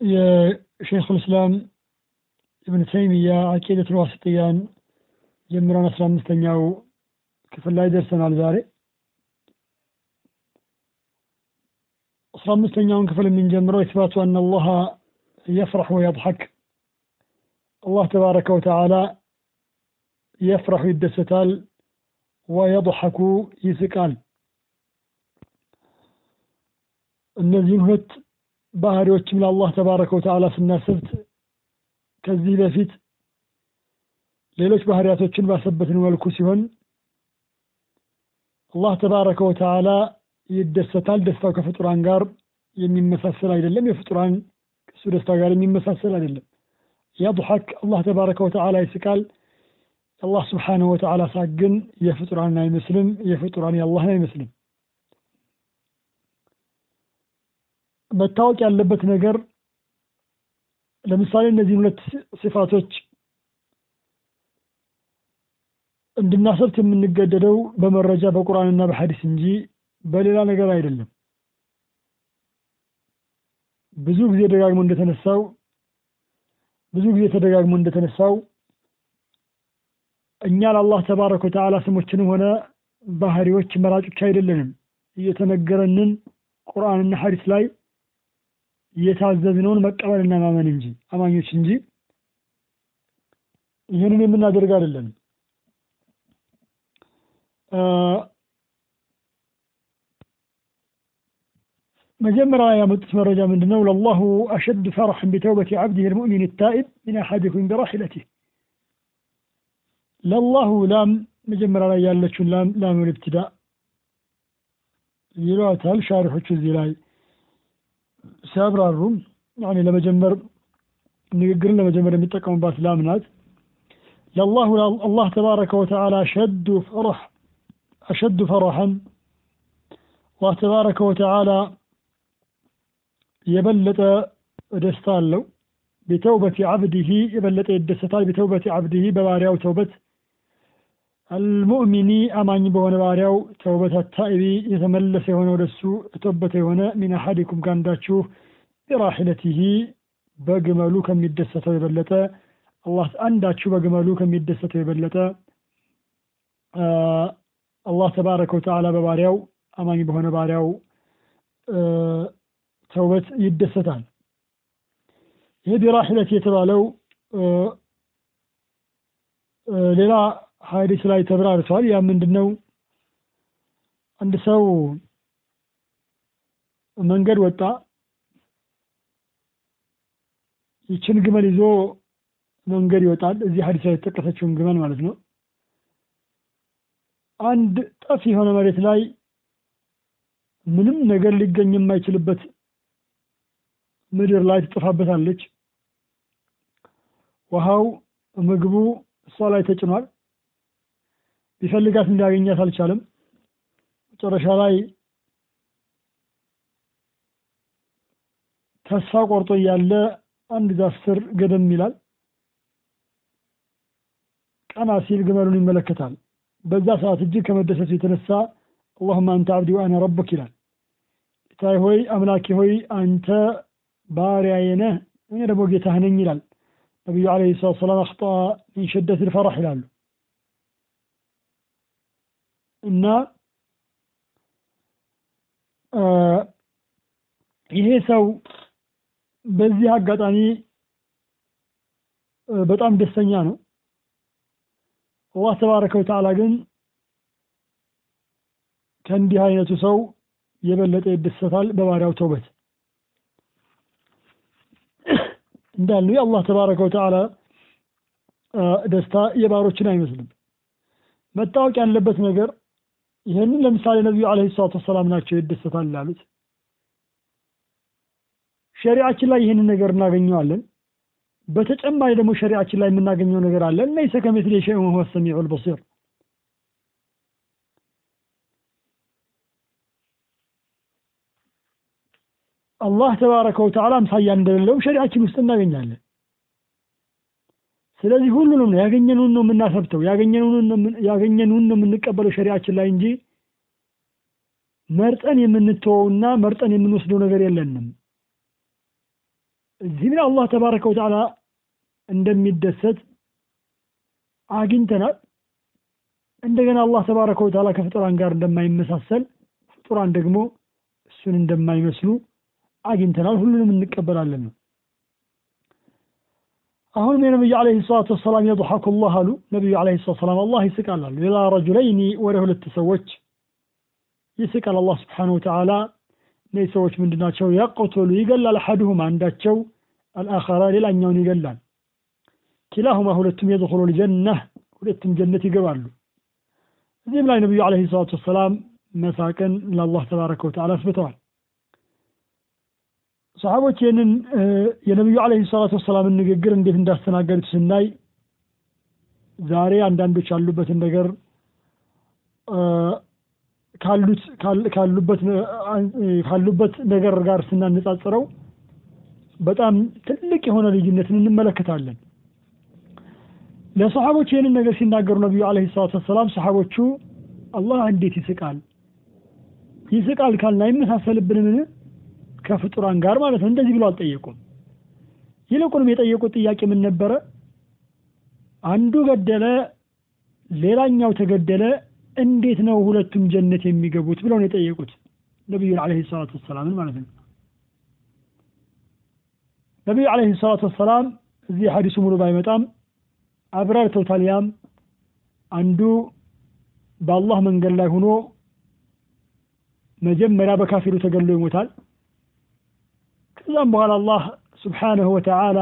የሼኹ ልእስላም ኢብን ተይሚያ አቂደቱል ዋስጥያን ጀምረን አስራ አምስተኛው ክፍል ላይ ደርሰናል ዛሬ አስራ አምስተኛውን ክፍል የምንጀምረው ኢስባቱ አነ አላህ የፍረሕ ወየضሐክ አላህ ተባረከ ወተዓላ የፍረሑ ይደሰታል ወየضሐኩ ይስቃል እነዚህን ሁለት ባህሪዎችም ለአላህ ተባረከ ወተዓላ ስናስብት ከዚህ በፊት ሌሎች ባህሪያቶችን ባሰበትን መልኩ ሲሆን አላህ ተባረከ ወተዓላ ይደሰታል። ደስታው ከፍጡራን ጋር የሚመሳሰል አይደለም። የፍጡራን ከሱ ደስታ ጋር የሚመሳሰል አይደለም። የضሐክ አላህ ተባረከ ወተዓላ ይስቃል። አላህ ስብሓነሁ ወተዓላ ሳቅ የፍጡራን አይመስልም። የፍጡራን የአላህን አይመስልም። መታወቅ ያለበት ነገር ለምሳሌ እነዚህ ሁለት ሲፋቶች እንድናሰብት የምንገደደው በመረጃ በቁርአንና በሐዲስ እንጂ በሌላ ነገር አይደለም። ብዙ ጊዜ ደጋግሞ እንደተነሳው ብዙ ጊዜ ተደጋግሞ እንደተነሳው እኛ ለአላህ ተባረከ ወተዓላ ስሞችንም ሆነ ባህሪዎች መራጮች አይደለንም። እየተነገረንን ቁርአንና ሐዲስ ላይ የታዘዝነውን መቀበልና ማመን እንጂ አማኞች እንጂ ይህንን የምናደርግ አይደለንም። መጀመሪያ ያመጡት መረጃ ምንድን ነው? ለላሁ አሸድ ፈረሐን ቢተውበት ዓብዲህ ልሙእሚን ታኢብ ሚን አሐዲኩም ቢራሒለቲህ ለላሁ ላም መጀመሪያ ላይ ያለችውን ላም ላሙል ኢብትዳ ይሏታል ሻሪሖቹ እዚህ ላይ ሲያብራሩም ያኔ ለመጀመር ንግግርን ለመጀመር የሚጠቀሙባት ላም ናት። ለላሁ አላህ ተባረከ ወተዓላ አሸዱ ፈረሕ አሸዱ ፈረሐን አላህ ተባረከ ወተዓላ የበለጠ ደስታ አለው። ቢተውበት ዓብድህ የበለጠ ይደሰታል። ቢተውበት ዓብድህ በባሪያው ተውበት አልሙእሚኒ አማኝ በሆነ ባሪያው ተውበት አታኢቢ የተመለሰ የሆነ ወደሱ የተወበተ የሆነ ሚን አሐዲኩም ከአንዳችሁ ቢራሒለቲሂ በግመሉ ከሚደሰተው የበለጠ አላህ አንዳችሁ በግመሉ ከሚደሰተው የበለጠ አላህ ተባረከ ወተዓላ በባሪያው አማኝ በሆነ ባሪያው ተውበት ይደሰታል። ይህ ቢራሒለት የተባለው ሌላ ሀዲስ ላይ ተብራርቷል። ያ ምንድን ነው? አንድ ሰው መንገድ ወጣ። ይችን ግመል ይዞ መንገድ ይወጣል። እዚህ ሀዲስ ላይ የተጠቀሰችውን ግመል ማለት ነው። አንድ ጠፍ የሆነ መሬት ላይ ምንም ነገር ሊገኝ የማይችልበት ምድር ላይ ትጠፋበታለች። ውሃው፣ ምግቡ እሷ ላይ ተጭኗል። ቢፈልጋት እንዲያገኛት አልቻለም። መጨረሻ ላይ ተስፋ ቆርጦ እያለ አንድ ዛፍ ስር ገደም ይላል። ቀና ሲል ግመሉን ይመለከታል። በዛ ሰዓት እጅግ ከመደሰቱ የተነሳ አላሁመ አንተ አብዲ ወአና ረቡክ ይላል። ጌታዬ ሆይ አምላኬ ሆይ አንተ ባሪያዬ ነህ፣ እኔ ደግሞ ጌታህ ነኝ ይላል። ነቢዩ ዓለይሂ ሰላቱ ወሰላም አኽጣ ሚን ልፈረሕ ይላሉ። እና ይሄ ሰው በዚህ አጋጣሚ በጣም ደስተኛ ነው። አላህ ተባረከ ወተዓላ ግን ከእንዲህ አይነቱ ሰው የበለጠ ይደሰታል በባሪያው ተውበት እንዳልነው የአላህ ተባረከ ወተዓላ ደስታ የባሮችን አይመስልም። መታወቅ ያለበት ነገር ይህንን ለምሳሌ ነቢዩ ዓለይሂ ሰላቱ ወሰላም ናቸው ይደሰታል ያሉት። ሸሪዓችን ላይ ይህንን ነገር እናገኘዋለን። በተጨማሪ ደግሞ ሸሪዓችን ላይ የምናገኘው ነገር አለ። ለይሰ ከሚስሊሂ ሸይኡን ወሁወ ሰሚዑል በሲር። አላህ ተባረከ ወተዓላ አምሳያ እንደሌለው ሸሪዓችን ውስጥ እናገኛለን። ስለዚህ ሁሉንም ነው ያገኘነውን ነው የምናሰብተው፣ ያገኘነውን ነው የምንቀበለው ሸሪዓችን ላይ እንጂ መርጠን የምንተወውና መርጠን የምንወስደው ነገር የለንም። እዚህ ላይ አላህ ተባረከ ወተዓላ እንደሚደሰት አግኝተናል። እንደገና አላህ ተባረከ ወተዓላ ከፍጡራን ጋር እንደማይመሳሰል ፍጡራን ደግሞ እሱን እንደማይመስሉ አግኝተናል። ሁሉንም እንቀበላለን ነው። አሁንም የነቢዩ ዓለይሂ ሰላቱ ወሰላም የضሐኩ ላህ አሉ። ነቢዩ ዓለይሂ ሰላቱ ወሰላም አላህ ይስቃል አሉ። ሌላ ረጁለይኒ ወደ ሁለት ሰዎች ይስቃል አላህ ስብሓነሁ ወተዓላ እነዚህ ሰዎች ምንድን ናቸው? የቅቱሉ ይገላል፣ አሐዱሁም አንዳቸው አልአኸራ ሌላኛውን ይገላል። ኪላሁማ ሁለቱም የድኹሉ ልጀነህ ሁለቱም ጀነት ይገባሉ። እዚህም ላይ ነቢዩ ዓለይሂ ሰላቱ ወሰላም መሳቅን ለአላህ ተባረከ ወተዓላ አስብተዋል። ሰሓቦች ይህንን የነቢዩ ዓለይሂ ሰላቱ ወሰላምን ንግግር እንዴት እንዳስተናገዱት ስናይ ዛሬ አንዳንዶች ያሉበትን ነገር ካሉበት ነገር ጋር ስናነጻጽረው በጣም ትልቅ የሆነ ልዩነትን እንመለከታለን። ለሰሓቦች ይህንን ነገር ሲናገሩ ነቢዩ ዓለይሂ ሰላቱ ወሰላም ሰሓቦቹ አላህ እንዴት ይስቃል ይስቃል ካልን አይመሳሰልብንምን ከፍጡራን ጋር ማለት ነው። እንደዚህ ብሎ አልጠየቁም። ይልቁንም የጠየቁት ጥያቄ ምን ነበረ? አንዱ ገደለ፣ ሌላኛው ተገደለ፣ እንዴት ነው ሁለቱም ጀነት የሚገቡት ብለው ነው የጠየቁት ነቢዩን ዓለይሂ ሰላቱ ወሰላምን ማለት ነው። ነቢዩ ዓለይሂ ሰላቱ ወሰላም እዚህ ሐዲሱ ሙሉ ባይመጣም አብራርተውታል። ያም አንዱ በአላህ መንገድ ላይ ሆኖ መጀመሪያ በካፊሩ ተገሎ ይሞታል። ከዛም በኋላ አላህ ስብሓነሁ ወተዓላ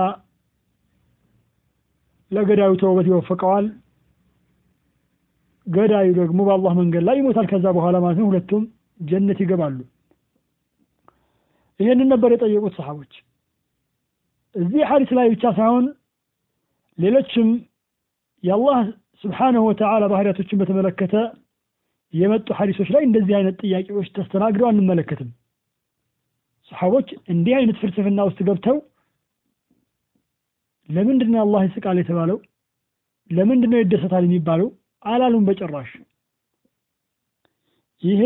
ለገዳዩ ተውበት ይወፈቀዋል። ገዳዩ ደግሞ በአላህ መንገድ ላይ ይሞታል። ከዛ በኋላ ማለት ነው ሁለቱም ጀነት ይገባሉ። ይሄንን ነበር የጠየቁት ሰሓቦች። እዚህ ሐዲስ ላይ ብቻ ሳይሆን ሌሎችም የአላህ ስብሓነሁ ወተዓላ ባህሪያቶችን በተመለከተ የመጡ ሐዲሶች ላይ እንደዚህ አይነት ጥያቄዎች ተስተናግደው አንመለከትም። ሰሓቦች እንዲህ አይነት ፍልስፍና ውስጥ ገብተው ለምንድን ነው አላህ ይስቃል የተባለው? ለምንድን ነው ይደሰታል የሚባለው? አላሉም በጭራሽ። ይሄ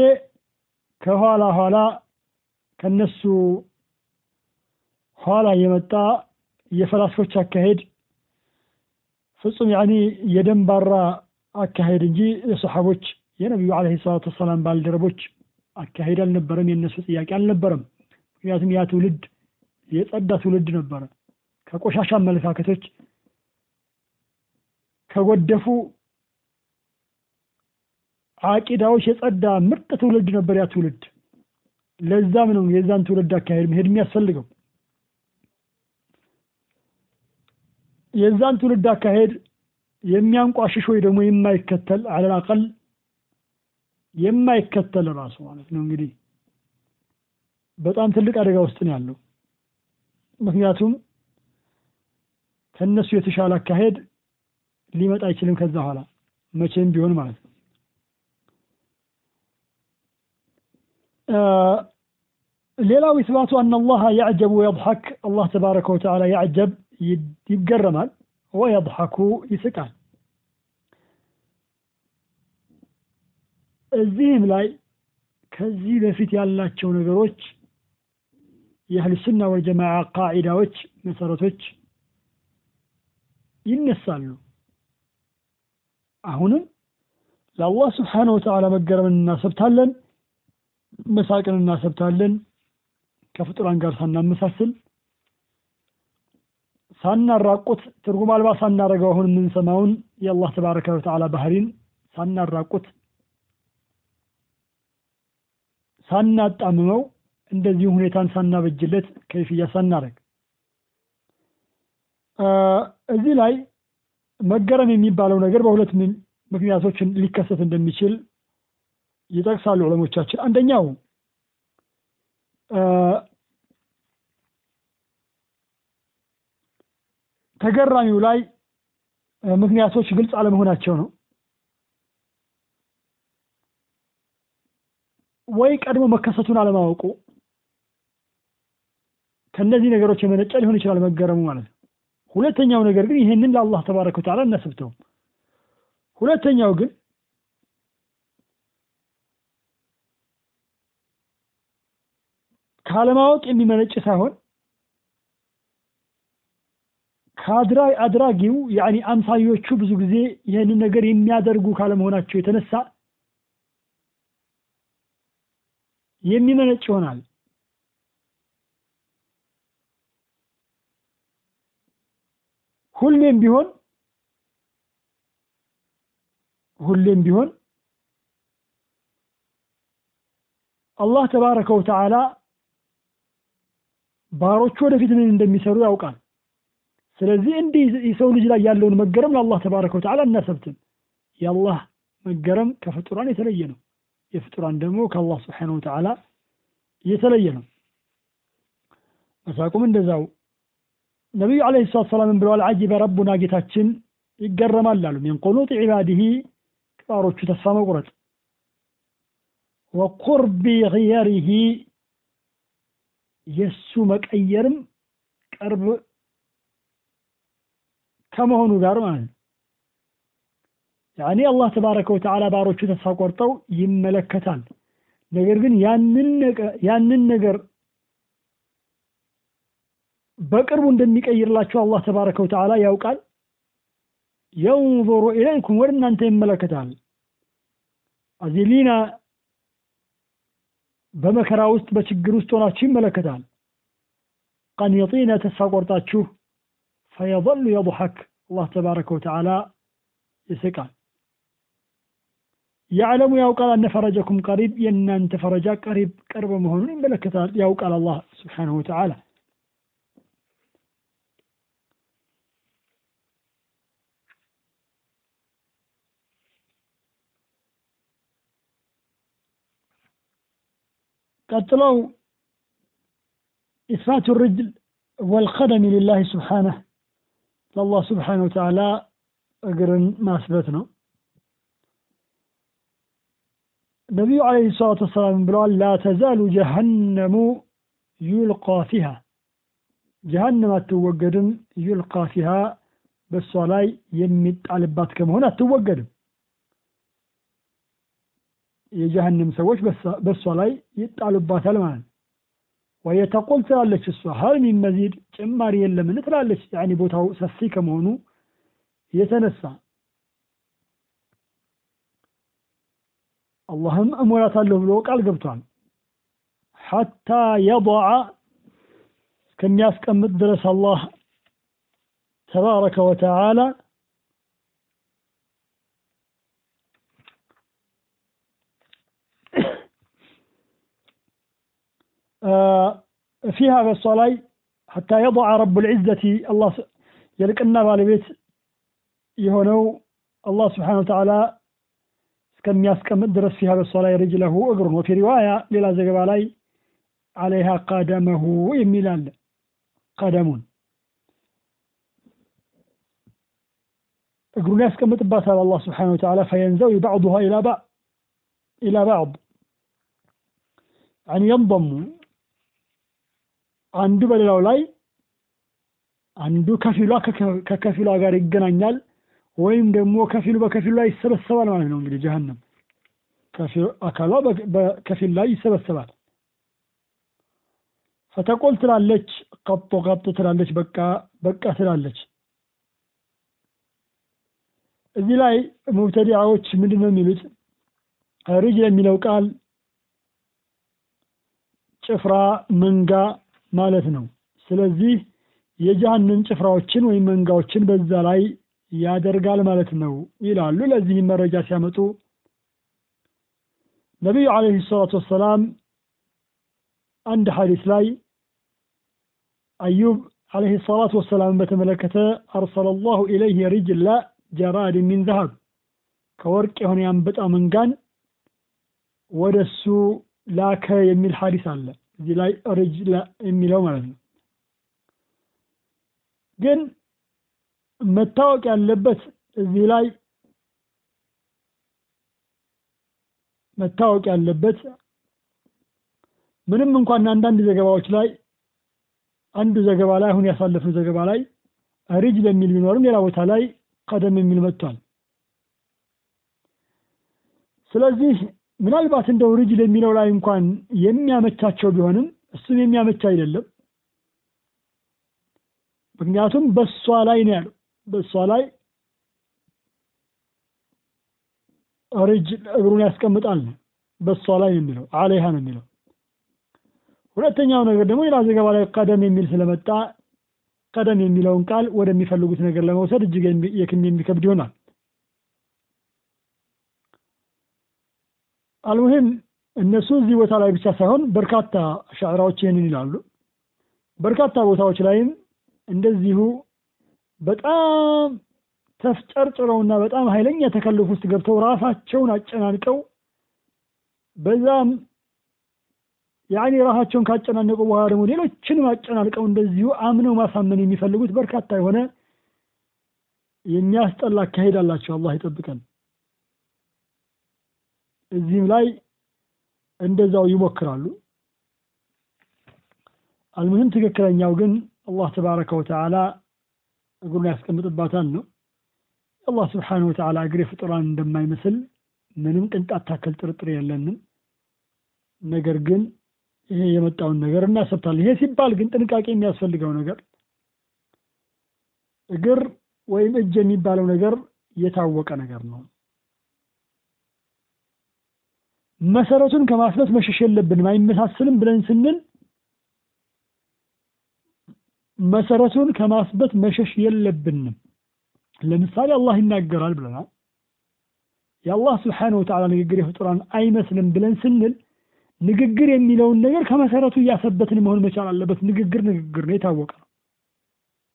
ከኋላ ኋላ ከነሱ ኋላ የመጣ የፈላስፎች አካሄድ ፍጹም ያኒ የደንባራ አካሄድ እንጂ የሰሓቦች የነቢዩ ዓለይሂ ሰላቱ ወሰላም ባልደረቦች አካሄድ አልነበረም። የእነሱ ጥያቄ አልነበረም። ምክንያቱም ያ ትውልድ የጸዳ ትውልድ ነበረ። ከቆሻሻ አመለካከቶች ከጎደፉ አቂዳዎች የጸዳ ምርጥ ትውልድ ነበር ያ ትውልድ። ለዛም ነው የዛን ትውልድ አካሄድ መሄድ የሚያስፈልገው። የዛን ትውልድ አካሄድ የሚያንቋሽሽ ወይ ደግሞ የማይከተል አለል አቀል የማይከተል ራሱ ማለት ነው እንግዲህ በጣም ትልቅ አደጋ ውስጥ ነው ያለው። ምክንያቱም ከእነሱ የተሻለ አካሄድ ሊመጣ አይችልም ከዛ በኋላ መቼም ቢሆን ማለት ነው። ሌላው ኢስባቱ አነ አላህ ያዕጀብ ወየድሐክ አላህ ተባረከ ወተዓላ ያዕጀብ ይገረማል፣ ወየድሐኩ ይስቃል። እዚህም ላይ ከዚህ በፊት ያላቸው ነገሮች የአህል ሱና ወልጀማዓ ቃዒዳዎች መሰረቶች ይነሳሉ። አሁንም ለአላህ ስብሓነሁ ወተዓላ መገረምን እናሰብታለን፣ መሳቅን እናሰብታለን። ከፍጡራን ጋር ሳናመሳስል ሳናራቁት ትርጉም አልባ ሳናረገው አሁን የምንሰማውን የአላህ ተባረከ ወተዓላ ባህሪን ሳናራቁት ሳናጣምመው እንደዚሁ ሁኔታን ሳናበጅለት ከይፍያ ሳናረግ እዚህ ላይ መገረም የሚባለው ነገር በሁለት ምክንያቶች ሊከሰት እንደሚችል ይጠቅሳሉ ዑለሞቻችን። አንደኛው ተገራሚው ላይ ምክንያቶች ግልጽ አለመሆናቸው ነው። ወይ ቀድሞ መከሰቱን አለማወቁ ከእነዚህ ነገሮች የመነጨ ሊሆን ይችላል መገረሙ ማለት ነው። ሁለተኛው ነገር ግን ይህንን ለአላህ ተባረከ ወተዓላ እናስብተውም። ሁለተኛው ግን ካለማወቅ የሚመነጭ ሳይሆን ከአድራ አድራጊው ያኒ አምሳዮቹ ብዙ ጊዜ ይህንን ነገር የሚያደርጉ ካለመሆናቸው የተነሳ የሚመነጭ ይሆናል። ሁሌም ቢሆን ሁሌም ቢሆን አላህ ተባረከ ወተዓላ ባሮቹ ወደፊት ምን እንደሚሰሩ ያውቃል። ስለዚህ እንዲህ የሰው ልጅ ላይ ያለውን መገረም ለአላህ ተባረከ ወተዓላ እናሰብትም። የአላህ መገረም ከፍጡራን የተለየ ነው። የፍጡራን ደግሞ ከአላህ ስብሓነሁ ወተዓላ የተለየ ነው። መሳቁም እንደዛው ነቢዩ ዓለይሂ ሰላቱ ሰላም ብለዋል፣ አጅበ ረቡና ጌታችን ይገረማል አሉ። ሚን ቁኑጥ ዒባዲሂ ከባሮቹ ተስፋ መቁረጥ ወቁርቢ ጊየሪሂ የእሱ መቀየርም ቅርብ ከመሆኑ ጋር ማለት ነው። ያኔ አላህ ተባረከ ወተዓላ ባሮቹ ተስፋ ቆርጠው ይመለከታል። ነገር ግን ያንን ነገር بكر من دنيك أي رلا الله تبارك وتعالى يا وقال ينظر إليكم ورنا أنت الملك تعالى أزيلينا بمكرا وست بشجر وست ولا شيء ملك تعالى قن يطينا تسعور تشوف فيظل يضحك الله تبارك وتعالى يسكان يعلم يا وقال أن فرجكم قريب ين أنت تفرجك قريب قرب مهون ملك تعالى يا وقال الله سبحانه وتعالى ቀጥለው ኢስፋቱ ርጅል ወልቀደም ሊላህ ስብሓነህ ለአላህ ስብሓነሁ ወተዓላ እግርን ማስበት ነው። ነቢዩ ዓለይሂ ሰላቱ ወሰላም ብለዋል፣ ላ ተዛሉ ጀሀነሙ ዩልቃ ፊሃ ጀሀነም አትወገድም። ዩልቃ ፊሃ በእሷ ላይ የሚጣልባት ከመሆን አትወገድም። የጀሀነም ሰዎች በእሷ ላይ ይጣሉባታል ማለት ነው። ወየተቆል ትላለች እሷ ሀል ሚን መዚድ ጭማሪ የለምን ትላለች። ያኒ ቦታው ሰፊ ከመሆኑ የተነሳ አላህም እሞላታለሁ ብሎ ቃል ገብቷል። ሐታ የضع እስከሚያስቀምጥ ድረስ አላህ ተባረከ ወተዓላ آه، فيها بالصلاي حتى يضع رب العزة الله يلك يعني أن بالبيت يهونو الله سبحانه وتعالى كم يسكم درس فيها بالصلاة رجله أجر وفي رواية للا زقب علي عليها قدمه إميلا قدم أجر يسكم تباسا الله سبحانه وتعالى فينزوي بعضها إلى بعض إلى بعض. يعني ينضم አንዱ በሌላው ላይ አንዱ ከፊሏ ከከፊሏ ጋር ይገናኛል ወይም ደግሞ ከፊሉ በከፊሉ ላይ ይሰበሰባል ማለት ነው። እንግዲህ ጀሀነም አካሏ በከፊል ላይ ይሰበሰባል። ፈተቆል ትላለች፣ ቀጦ ቀጦ ትላለች፣ በቃ በቃ ትላለች። እዚህ ላይ ሙብተዲዓዎች ምንድን ነው የሚሉት? ሪጅል የሚለው ቃል ጭፍራ መንጋ ማለት ነው። ስለዚህ የጀሀነም ጭፍራዎችን ወይም መንጋዎችን በዛ ላይ ያደርጋል ማለት ነው ይላሉ። ለዚህም መረጃ ሲያመጡ ነቢዩ ዓለይሂ ሰላቱ ወሰላም አንድ ሐዲስ ላይ አዩብ ዓለይሂ ሰላቱ ወሰላምን በተመለከተ አርሰለ ላሁ ኢለይህ ሪጅላ ጀራድ ሚን ዘሀብ ከወርቅ የሆነ የአንበጣ መንጋን ወደ እሱ ላከ የሚል ሐዲስ አለ። እዚህ ላይ ርጅ የሚለው ማለት ነው። ግን መታወቅ ያለበት እዚህ ላይ መታወቅ ያለበት ምንም እንኳን አንዳንድ ዘገባዎች ላይ አንዱ ዘገባ ላይ አሁን ያሳለፍነው ዘገባ ላይ ሪጅል የሚል ቢኖርም ሌላ ቦታ ላይ ቀደም የሚል መጥቷል። ስለዚህ ምናልባት እንደው ሪጅል የሚለው ላይ እንኳን የሚያመቻቸው ቢሆንም እሱም የሚያመች አይደለም። ምክንያቱም በሷ ላይ ነው ያለው። በሷ ላይ ሪጅል እግሩን ያስቀምጣል በሷ ላይ ነው የሚለው፣ አለይሃ ነው የሚለው። ሁለተኛው ነገር ደግሞ ሌላ ዘገባ ላይ ቀደም የሚል ስለመጣ ቀደም የሚለውን ቃል ወደሚፈልጉት ነገር ለመውሰድ እጅግ የክም የሚከብድ ይሆናል። አልሙሂም እነሱ እዚህ ቦታ ላይ ብቻ ሳይሆን በርካታ ሻዕራዎች ይህንን ይላሉ። በርካታ ቦታዎች ላይም እንደዚሁ በጣም ተፍጨርጭረውና በጣም ኃይለኛ ተከልፍ ውስጥ ገብተው ራሳቸውን አጨናንቀው በዛም ያኔ ራሳቸውን ካጨናነቁ በኋላ ደግሞ ሌሎችንም አጨናንቀው እንደዚሁ አምነው ማሳመን የሚፈልጉት በርካታ የሆነ የሚያስጠላ አካሄድ አላቸው። አላህ ይጠብቀን። እዚህም ላይ እንደዛው ይሞክራሉ። አልሙሂም ትክክለኛው ግን አላህ ተባረከ ወተዓላ እግሩን ያስቀምጥባታል ነው። አላህ ስብሓነሁ ወተዓላ እግር ፍጡራን እንደማይመስል ምንም ቅንጣት ታክል ጥርጥር የለንም። ነገር ግን ይሄ የመጣውን ነገር እናሰብታለን። ይሄ ሲባል ግን ጥንቃቄ የሚያስፈልገው ነገር እግር ወይም እጅ የሚባለው ነገር የታወቀ ነገር ነው። መሰረቱን ከማስበት መሸሽ የለብንም። አይመሳስልም ብለን ስንል መሰረቱን ከማስበት መሸሽ የለብንም። ለምሳሌ አላህ ይናገራል ብለናል። የአላህ ስብሓነሁ ወተዓላ ንግግር የፍጡራን አይመስልም ብለን ስንል ንግግር የሚለውን ነገር ከመሰረቱ እያሰበትን መሆን መቻል አለበት። ንግግር ንግግር ነው፣ የታወቀ ነው።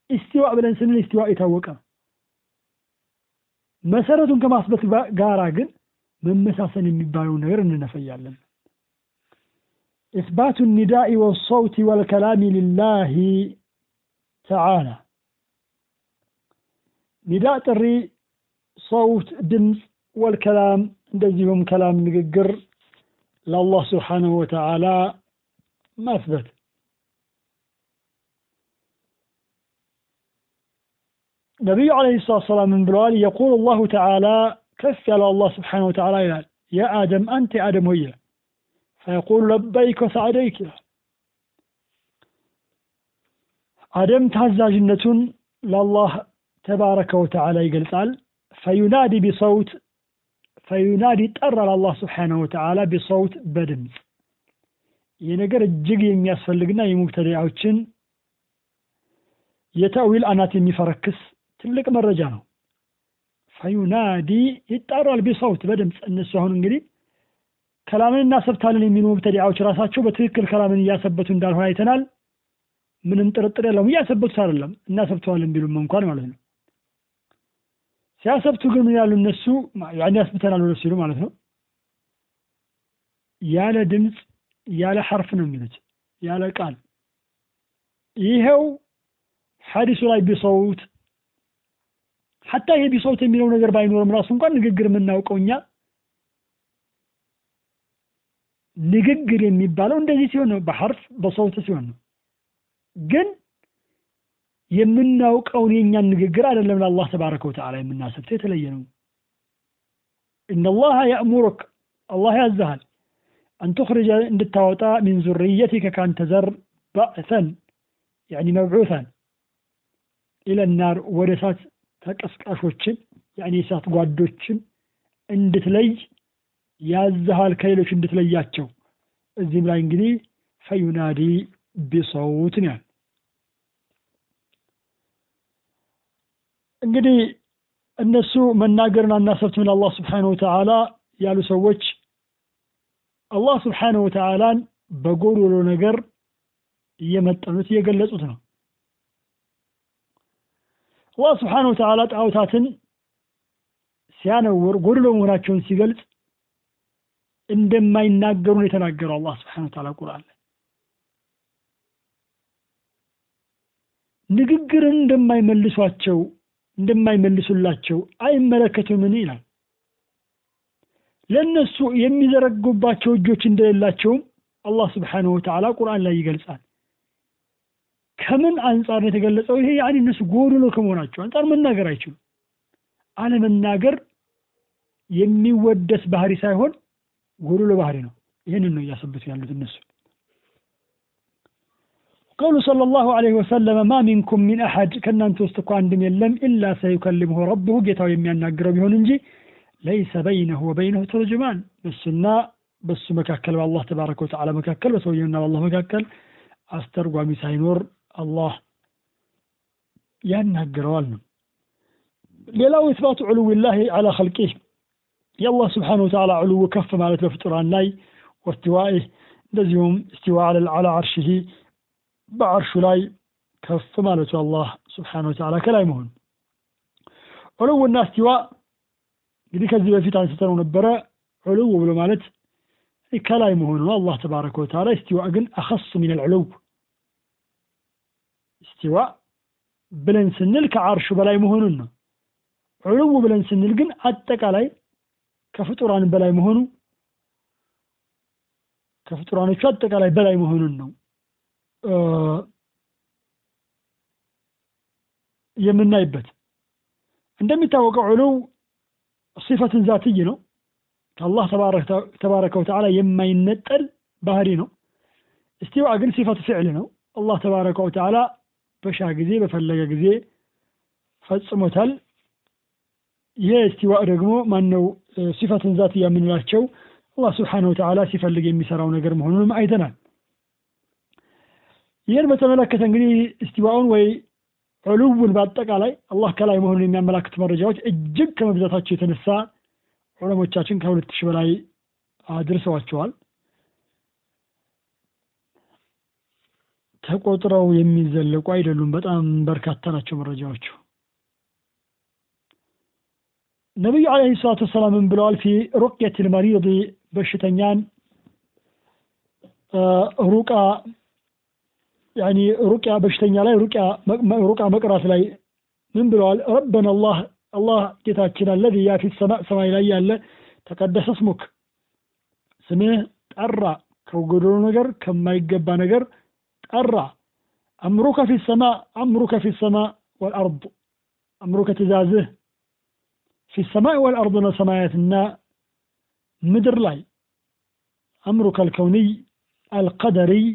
ኢስቲዋ ብለን ስንል ኢስቲዋ የታወቀ ነው። መሰረቱን ከማስበት ጋራ ግን መመሳሰል የሚባለውን ነገር እንነፈያለን። ኢስባቱ ኒዳኢ ወሰውቲ ወልከላሚ ሊላሂ ተዓላ ኒዳ ጥሪ፣ ሰውት ድምፅ፣ ወልከላም እንደዚሁም ከላም ንግግር ለአላህ ስብሓነሁ ወተዓላ ማስበት ነቢዩ عليه الصلاة والسلام ምን ብለዋል? يقول الله تعالى ከፍ ያለው አላህ سبحانه وتعالى ይላል። يا آدم አንተ አደም ሆይ ይላል። فيقول لبيك وسعديك ይላል። አደም ታዛዥነቱን ለአላህ تبارك وتعالى ይገልጻል። فينادي بصوت فينادي ይጠራል አላህ سبحانه وتعالى بصوت በድምፅ ይህ ነገር እጅግ የሚያስፈልግና የሙብተዲዓዎችን የተዊል አናት የሚፈረክስ ትልቅ መረጃ ነው ፈዩናዲ ይጣራል ቢሰውት በድምፅ እነሱ። አሁን እንግዲህ ከላምን እናሰብታለን የሚሉ ሙብተዲዓዎች ራሳቸው በትክክል ከላምን እያሰበቱ እንዳልሆነ አይተናል። ምንም ጥርጥር የለውም። እያሰበቱት አይደለም። እናሰብተዋለን ቢሉም እንኳን ማለት ነው። ሲያሰብቱ ግን ምን ያሉ እነሱ? ያኔ ያስብተናል ብለው ሲሉ ማለት ነው። ያለ ድምፅ ያለ ሐርፍ ነው የሚሉት። ያለ ቃል። ይኸው ሐዲሱ ላይ ቢሰውት ሐታ ይሄ ቢሰውት የሚለው ነገር ባይኖርም ራሱ እንኳን ንግግር የምናውቀው እኛ ንግግር የሚባለው እንደዚህ ሲሆን ነው። በሐርፍ በሰውት ሲሆን ነው። ግን የምናውቀውን የእኛን ንግግር አይደለም ለአላህ ተባረከ ወተዓላ የምናሰብተው የተለየ ነው። ኢነላሃ የእሙሩክ አላህ ያዝሃል። አን ትኽርጀ እንድታወጣ ሚን ዙርየቲከ ካንተ ዘር ባዕተን ያኒ መብዑተን ኢለናር ወደ እሳት ተቀስቃሾችን ያኒ እሳት ጓዶችን እንድትለይ ያዝሃል ከሌሎች እንድትለያቸው። እዚህም ላይ እንግዲህ ፈዩናዲ ቢሰውትን ያል እንግዲህ እነሱ መናገርን አናሰብትም ለአላህ ስብሓነሁ ወተዓላ ያሉ ሰዎች አላህ ስብሓነሁ ወተዓላን በጎዶሎ ነገር እየመጠኑት እየገለጹት ነው አላህ ስብሓነሁ ወተዓላ ጣዖታትን ሲያነውር ጎድሎ መሆናቸውን ሲገልጽ እንደማይናገሩ ነው የተናገረው አላህ ስብሐነሁ ወተዓላ ቁርአን ላይ። ንግግርን እንደማይመልሷቸው እንደማይመልሱላቸው አይመለከቱምን ይላል። ለእነሱ የሚዘረጉባቸው እጆች እንደሌላቸውም አላህ ስብሓንሁ ወተዓላ ቁርአን ላይ ይገልጻል ከምን አንጻር ነው የተገለጸው? ይሄ ያኔ እነሱ ጎዶሎ ከመሆናቸው አንጻር መናገር አይችሉም። አለመናገር የሚወደስ ባህሪ ሳይሆን ጎዶሎ ባህሪ ነው። ይህንን ነው እያሰበቱ ያሉት እነሱ። ቀውሉ ሰለላሁ ዐለይሂ ወሰለመ ማ ሚንኩም ሚን አሐድ ከእናንተ ውስጥ እኮ አንድም የለም ኢላ ሰዩከልምሁ ረብሁ ጌታው የሚያናግረው ቢሆን እንጂ ለይሰ በይነሁ ወበይነሁ ተርጅማን በሱና በሱ መካከል በአላህ ተባረከ ወተዓላ መካከል በሰውየውና በአላህ መካከል አስተርጓሚ ሳይኖር الله. ينهج جرالنا ليلا إثبات علو الله على خلقه. يا الله سبحانه وتعالى علو كف مالت بفتران لاي واستوائه دزيوم استواء على عرشه. بعرش لاي كف مالت الله سبحانه وتعالى كلامه علو الناس استواء. قدي كذب في تعني ستنون برا علو بلو مالت. كلامه والله تبارك وتعالى استواء أخص من العلو. እስቲዋ ብለን ስንል ከአርሹ በላይ መሆኑን ነው። ዕሉው ብለን ስንል ግን አጠቃላይ ከፍጡራን በላይ መሆኑ ከፍጡራኖቹ አጠቃላይ በላይ መሆኑን ነው። የምናይበት እንደሚታወቀው ዕሉው ሲፈትን ዛትይ ነው። ከአላህ ተባረከ ወተዓላ የማይነጠል ባህሪ ነው። እስቲዋ ግን ሲፈቱ ፍዕል ነው። አላህ ተባረከ ወተዓላ በሻ ጊዜ በፈለገ ጊዜ ፈጽሞታል። ይሄ እስቲዋእ ደግሞ ማነው? ሲፈትን ዛት የምንላቸው አላህ ስብሓነሁ ወተዓላ ሲፈልግ የሚሰራው ነገር መሆኑንም አይተናል። ይህን በተመለከተ እንግዲህ እስቲዋውን ወይ ዕሉውን በአጠቃላይ አላህ ከላይ መሆኑን የሚያመላክቱ መረጃዎች እጅግ ከመብዛታቸው የተነሳ ዑለሞቻችን ከሁለት ሺህ በላይ አድርሰዋቸዋል ተቆጥረው የሚዘለቁ አይደሉም። በጣም በርካታ ናቸው መረጃዎቹ። ነቢዩ ዓለይሂ ሰላቱ ወሰላም ምን ብለዋል ፊ ሩቅየት ልመሪድ በሽተኛን ሩቃ ያኒ ሩቅያ በሽተኛ ላይ ሩቃ መቅራት ላይ ምን ብለዋል? ረበና አላህ አላህ ጌታችን አለዚ ያ ፊት ሰማይ ሰማይ ላይ ያለ ተቀደሰ ስሙክ። ስምህ ጠራ ከጎደሎ ነገር ከማይገባ ነገር ጠራ አምሩከ ፊ ሰማ አምሩከ ፊ ሰማ ወልአርድ አምሩከ ትእዛዝህ ፊ ሰማይ ወልአርድ ነው ሰማያትና ምድር ላይ አምሩከ አልከውንይ አልቀደሪይ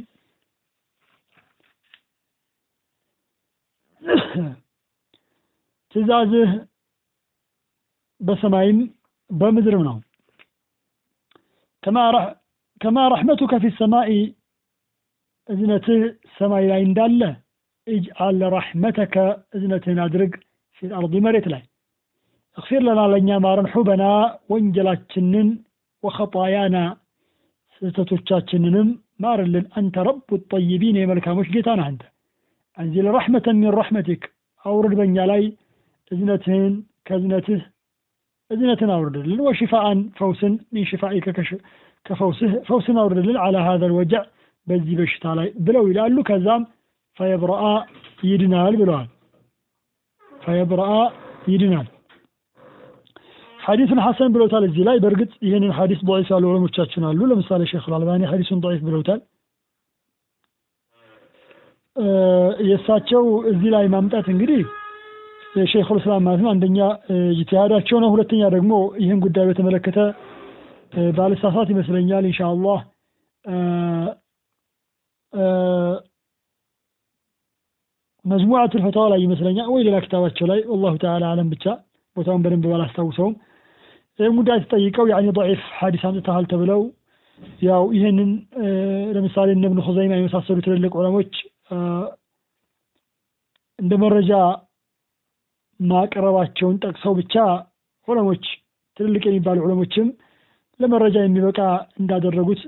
ትእዛዝህ በሰማይም በምድርም ነው ከማ ረሕመቱከ ፊ ሰማይ እዝነትህ ሰማይ ላይ እንዳለ እጅአል ረሕመተከ እዝነትህን አድርግ ፊል አርዲ መሬት ላይ እክፊር ለና ለእኛ ማረን ሑበና ወንጀላችንን ወኸጣያና ስህተቶቻችንንም ማርልን አንተ ረቡ ጠይቢን የመልካሞች ጌታ ና አንተ አንዚል ረሕመተን ሚን ረሕመቲክ አውርድ በእኛ ላይ እዝነትህን ከእዝነትህ እዝነትን አውርድልን ወሽፋአን ፈውስን ሚን ሽፋኢከ ከፈውስህ ፈውስን አውርድልን ዓላ ሃዛ ልወጀዕ በዚህ በሽታ ላይ ብለው ይላሉ ከዛም ፈየብረአ ይድናል ብለዋል ፈየብረአ ይድናል ሐዲሱን ሐሰን ብለውታል እዚህ ላይ በእርግጥ ይህንን ሐዲስ ضعيف ያሉ ዑለሞቻችን አሉ ለምሳሌ ሼክ አልአልባኒ ሐዲሱን ضعيف ብለውታል የእሳቸው እዚህ ላይ ማምጣት እንግዲህ የሼኹል እስላም ማለት ነው አንደኛ ኢጅቲሃዳቸው ነው ሁለተኛ ደግሞ ይህን ጉዳይ በተመለከተ ባለሳሳት ይመስለኛል ኢንሻአላህ መጅሙዓቱል ፈታዋ ላይ ይመስለኛል። ወይ ሌላ ክታባቸው ላይ ወላሁ ተዓላ አለም ብቻ ቦታውን በደንብ ባላስታውሰውም። ይህም ጉዳይ ተጠይቀው ያኔ ضዒፍ ሐዲስ አምጥተሃል ተብለው ያው ይህንን ለምሳሌ እነ ብኑ ኹዘይማ የመሳሰሉ ትልልቅ ዑለሞች እንደ መረጃ ማቅረባቸውን ጠቅሰው ብቻ ዑለሞች ትልልቅ የሚባሉ ዑለሞችም ለመረጃ የሚበቃ እንዳደረጉት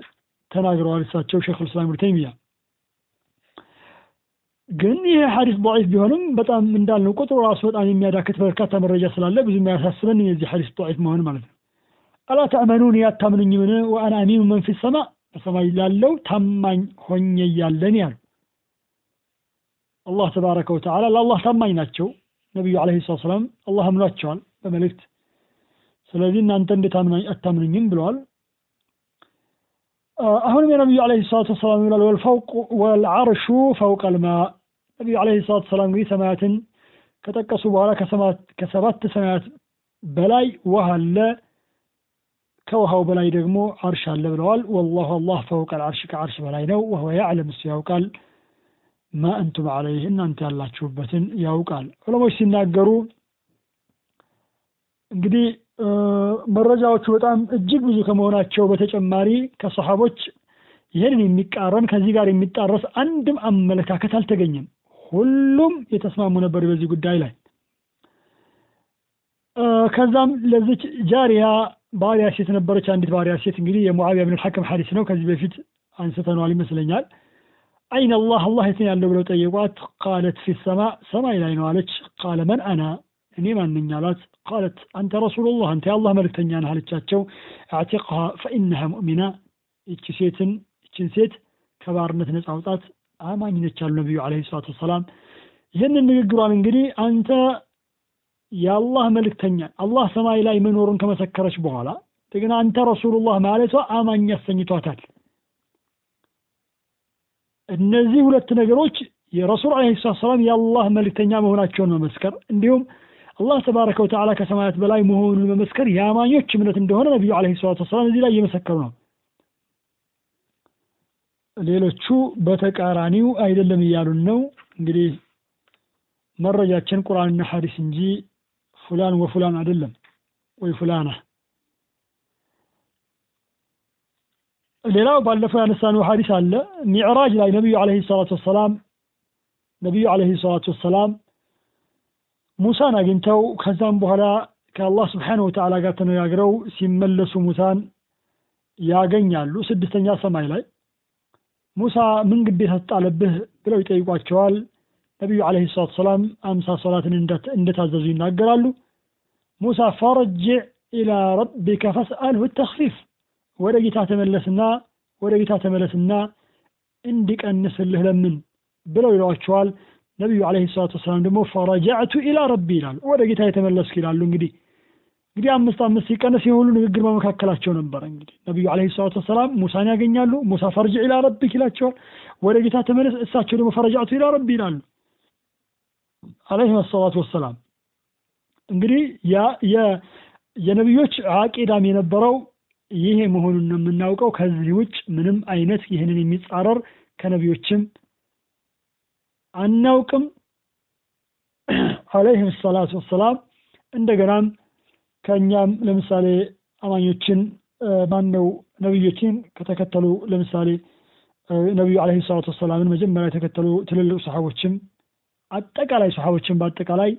ተናግረዋል። እሳቸው ሼኹል ኢስላም ኢብኑ ተይሚያ። ግን ይሄ ሐዲስ ضعيف ቢሆንም በጣም እንዳልነው ቁጥሩ ራሱ በጣም የሚያዳክት በርካታ መረጃ ስላለ ብዙ የሚያሳስበን የዚህ ሐዲስ ضعيف መሆን ማለት ነው አላ ተእመኑን ያታምኑኝምን ወአና አሚኑ መን ፊ ሰማ በሰማይ ላለው ታማኝ ሆኜ እያለን ያሉ አላህ ተባረከ ወተዓላ ለአላህ ታማኝ ናቸው። ነቢዩ ዓለይሂ ሰላቱ ወሰላም አላህ አምኗቸዋል በመልእክት። ስለዚህ እናንተ እንዴት አታምኑኝም ብለዋል። አሁንም የነቢዩ ዓለይሂ ሰላቱ ወሰላም ይላል ወልፈውቅ ወልዓርሹ ፈውቀ ልማ ነቢዩ ዓለይሂ ሰላቱ ወሰላም እንግዲህ ሰማያትን ከጠቀሱ በኋላ ከሰባት ሰማያት በላይ ውሃ አለ፣ ከውሃው በላይ ደግሞ አርሽ አለ ብለዋል። ወላሁ አላህ ፈውቀ ልዓርሽ ከዓርሽ በላይ ነው። ወህወ ያዕለም እሱ ያውቃል ማ እንቱም ዓለይህ እናንተ ያላችሁበትን ያውቃል። ዑለሞች ሲናገሩ እንግዲህ መረጃዎቹ በጣም እጅግ ብዙ ከመሆናቸው በተጨማሪ ከሰሓቦች ይህንን የሚቃረን ከዚህ ጋር የሚጣረስ አንድም አመለካከት አልተገኘም። ሁሉም የተስማሙ ነበር በዚህ ጉዳይ ላይ። ከዛም ለዚች ጃሪያ ባሪያ ሴት ነበረች። አንዲት ባሪያ ሴት እንግዲህ የሙዓዊያ ብን ሐከም ሐዲስ ነው። ከዚህ በፊት አንስተነዋል ይመስለኛል። አይን አላህ አላህ የትን ያለው ብለው ጠየቋት። ቃለት ፊ ሰማ ሰማይ ላይ ነው አለች። ቃለ መን አና እኔ ማንኛ አላት። ቃለት አንተ ረሱሉላህ አንተ የአላህ መልእክተኛ ነህ አለቻቸው። አዕቲቅሃ ፈኢነሃ ሙእሚና ይቺ ሴትን ይችን ሴት ከባርነት ነጻ አውጣት አማኝ ነች አሉ ነቢዩ ዓለይሂ ሰላቱ ወሰላም። ይህንን ንግግሯን እንግዲህ አንተ የአላህ መልእክተኛ አላህ ሰማይ ላይ መኖሩን ከመሰከረች በኋላ እንደገና አንተ ረሱሉላህ ማለቷ አማኝ ያሰኝቷታል። እነዚህ ሁለት ነገሮች የረሱል ዓለይሂ ሰላቱ ወሰላም የአላህ መልእክተኛ መሆናቸውን መመስከር እንዲሁም አላህ ተባረከ ወተዓላ ከሰማያት በላይ መሆኑን መመስከር የአማኞች እምነት እንደሆነ ነቢዩ ዓለይሂ ሰላቱ ወሰላም እዚህ ላይ እየመሰከሩ ነው። ሌሎቹ በተቃራኒው አይደለም እያሉን ነው። እንግዲህ መረጃችን ቁርአንና ሐዲስ እንጂ ፉላን ወፉላን አይደለም ወይ ፉላና። ሌላው ባለፈው ያነሳነው ሐዲስ አለ። ሚዕራጅ ላይ ነቢዩ ዓለይሂ ሰላቱ ወሰላም ነቢዩ ዓለይሂ ሰላቱ ወሰላም ሙሳን አግኝተው ከዛም በኋላ ከአላህ ስብሓነሁ ወተዓላ ጋር ተነጋግረው ሲመለሱ ሙሳን ያገኛሉ ስድስተኛ ሰማይ ላይ ሙሳ ምን ግዴታ ተጣለብህ ብለው ይጠይቋቸዋል። ነቢዩ ዓለይሂ ሰላቱ ሰላም አምሳ ሶላትን እንደታዘዙ ይናገራሉ። ሙሳ ፈረጅዕ ኢላ ረቢከ ፈስአልሁ ተኽፊፍ ወደ ጌታ ተመለስና ወደ ጌታ ተመለስና እንዲቀንስልህ ለምን ብለው ይለዋቸዋል። ነቢዩ ዓለይሂ ሰላቱ ወሰላም ደግሞ ፈረጃዕቱ ኢላ ረቢ ይላሉ። ወደ ጌታ የተመለስኩ ይላሉ። እንግዲህ እንግዲህ አምስት አምስት ሲቀነስ የሁሉ ንግግር በመካከላቸው ነበረ። እንግዲህ ነቢዩ ዓለይሂ ሰላቱ ወሰላም ሙሳን ያገኛሉ። ሙሳ ፈርጅዕ ኢላ ረቢክ ይላቸዋል። ወደ ጌታ ተመለስ፣ እሳቸው ደግሞ ፈረጃዕቱ ኢላ ረቢ ይላሉ ዓለይሂ ሰላቱ ወሰላም። እንግዲህ የነቢዮች አቂዳም የነበረው ይሄ መሆኑን ነው የምናውቀው። ከዚህ ውጭ ምንም አይነት ይህንን የሚጻረር ከነቢዮችም አናውቅም። ዓለይሂም ሰላቱ ወሰላም እንደገናም ከእኛም ለምሳሌ አማኞችን ማነው ነቢዮችን ከተከተሉ ለምሳሌ ነቢዩ ዓለይሂ ሰላቱ ወሰላምን መጀመሪያ የተከተሉ ትልልቅ ሰሓቦችም አጠቃላይ ሰሓቦችን በአጠቃላይ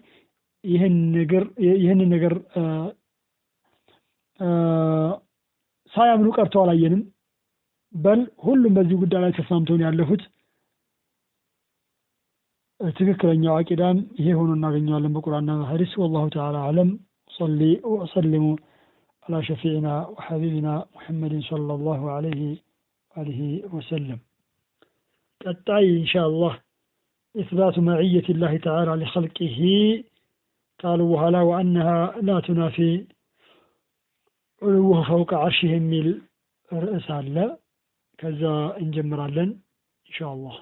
ይህንን ነገር ሳያምኑ ቀርተው አላየንም። በል ሁሉም በዚህ ጉዳይ ላይ ተስማምተውን ያለፉት። ትክክለኛው አቂዳም ይሄ ሆኖ እናገኘዋለን በቁርአንና በሐዲስ። ወላሁ ተዓላ አዕለም صሊ ወሰሊሙ አላ ሸፊዕና ወሐቢብና ሙሐመድን ሰለላሁ ዐለይሂ ወአሊሂ ወሰለም ቀጣይ ኢንሻአላህ ኢስባቱ መዕየት ላህ ተዓላ ሊኸልቂሂ ካሉ በኋላ ወአነሃ ላ ቱናፊ ዑሉውሁ ፈውቀ ዐርሺህ የሚል ርዕስ አለ። ከዛ እንጀምራለን ኢንሻአላህ